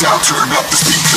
down, turn up the speed.